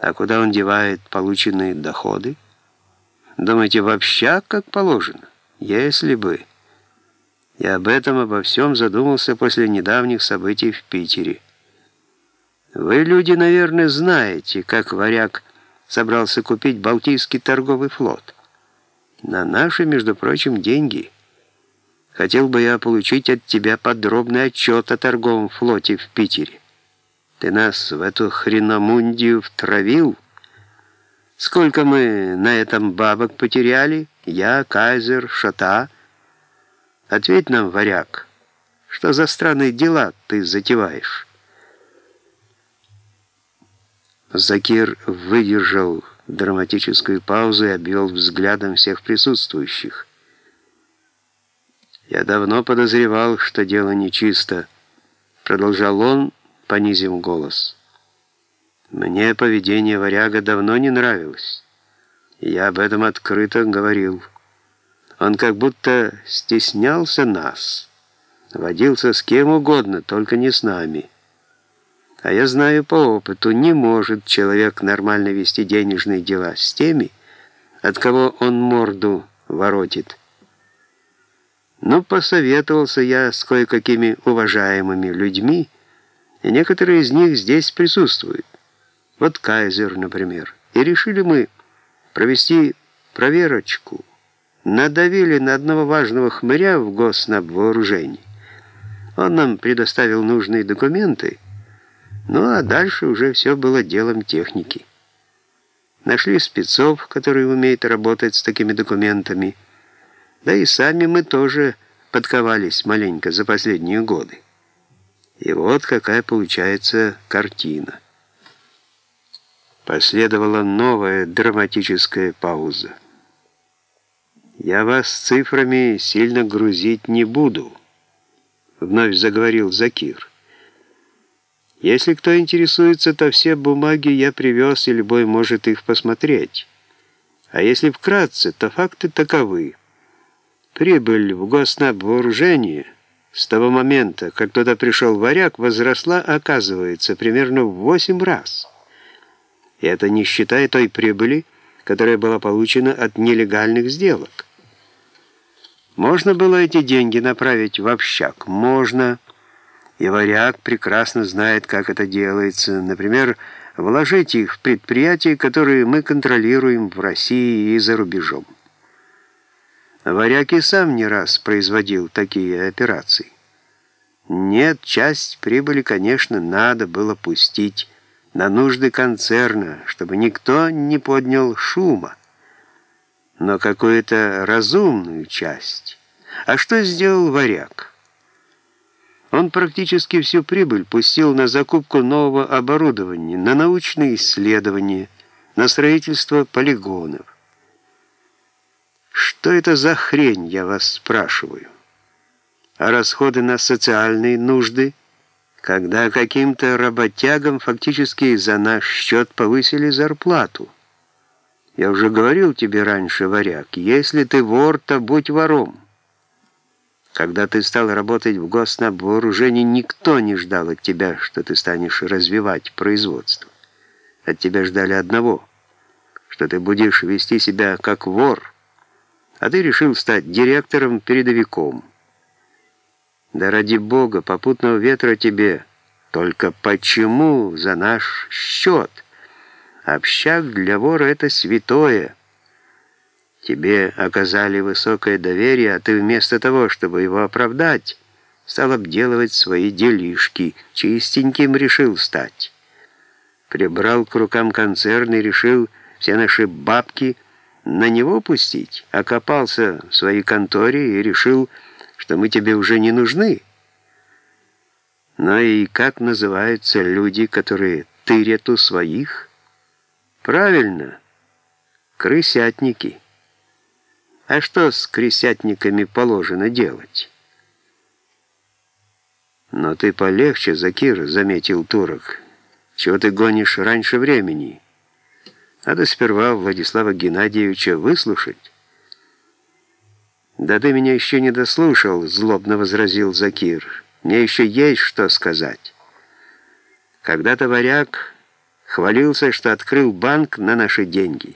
А куда он девает полученные доходы? Думаете, в общак, как положено? Если бы. Я об этом обо всем задумался после недавних событий в Питере. Вы, люди, наверное, знаете, как варяг собрался купить Балтийский торговый флот. На наши, между прочим, деньги. Хотел бы я получить от тебя подробный отчет о торговом флоте в Питере. Ты нас в эту хреномундию втравил? Сколько мы на этом бабок потеряли? Я, Кайзер, Шата. Ответь нам, варяг, что за странные дела ты затеваешь?» Закир выдержал драматическую паузу и обвел взглядом всех присутствующих. «Я давно подозревал, что дело нечисто», — продолжал он, понизив голос. «Мне поведение варяга давно не нравилось, я об этом открыто говорил. Он как будто стеснялся нас, водился с кем угодно, только не с нами». А я знаю по опыту, не может человек нормально вести денежные дела с теми, от кого он морду воротит. Но посоветовался я с кое-какими уважаемыми людьми, и некоторые из них здесь присутствуют. Вот Кайзер, например. И решили мы провести проверочку. Надавили на одного важного хмыря в госнабвооружении. Он нам предоставил нужные документы, ну а дальше уже все было делом техники. Нашли спецов, которые умеют работать с такими документами. Да и сами мы тоже подковались маленько за последние годы. И вот какая получается картина. Последовала новая драматическая пауза. «Я вас цифрами сильно грузить не буду», — вновь заговорил Закир. Если кто интересуется, то все бумаги я привез, и любой может их посмотреть. А если вкратце, то факты таковы. Прибыль в госнабвооружение с того момента, как туда пришел варяг, возросла, оказывается, примерно в 8 раз. И это не считая той прибыли, которая была получена от нелегальных сделок. Можно было эти деньги направить в общак? Можно. И варяг прекрасно знает, как это делается. Например, вложить их в предприятия, которые мы контролируем в России и за рубежом. Варяг и сам не раз производил такие операции. Нет, часть прибыли, конечно, надо было пустить на нужды концерна, чтобы никто не поднял шума. Но какую-то разумную часть. А что сделал варяг? Он практически всю прибыль пустил на закупку нового оборудования, на научные исследования, на строительство полигонов. Что это за хрень, я вас спрашиваю? А расходы на социальные нужды, когда каким-то работягам фактически за наш счет повысили зарплату? Я уже говорил тебе раньше, варяг, если ты вор, то будь вором. Когда ты стал работать в госнабвооружении, никто не ждал от тебя, что ты станешь развивать производство. От тебя ждали одного, что ты будешь вести себя как вор, а ты решил стать директором-передовиком. Да ради бога, попутного ветра тебе, только почему за наш счет? Общак для вора — это святое — Тебе оказали высокое доверие, а ты вместо того, чтобы его оправдать, стал обделывать свои делишки, чистеньким решил стать. Прибрал к рукам концерн и решил все наши бабки на него пустить, окопался в своей конторе и решил, что мы тебе уже не нужны. Но и как называются люди, которые тырят у своих? Правильно, крысятники. А что с крысятниками положено делать? «Но ты полегче, Закир», — заметил турок. «Чего ты гонишь раньше времени? Надо сперва Владислава Геннадьевича выслушать». «Да ты меня еще не дослушал», — злобно возразил Закир. «Мне еще есть что сказать». Когда-то варяг Хвалился, что открыл банк на наши деньги.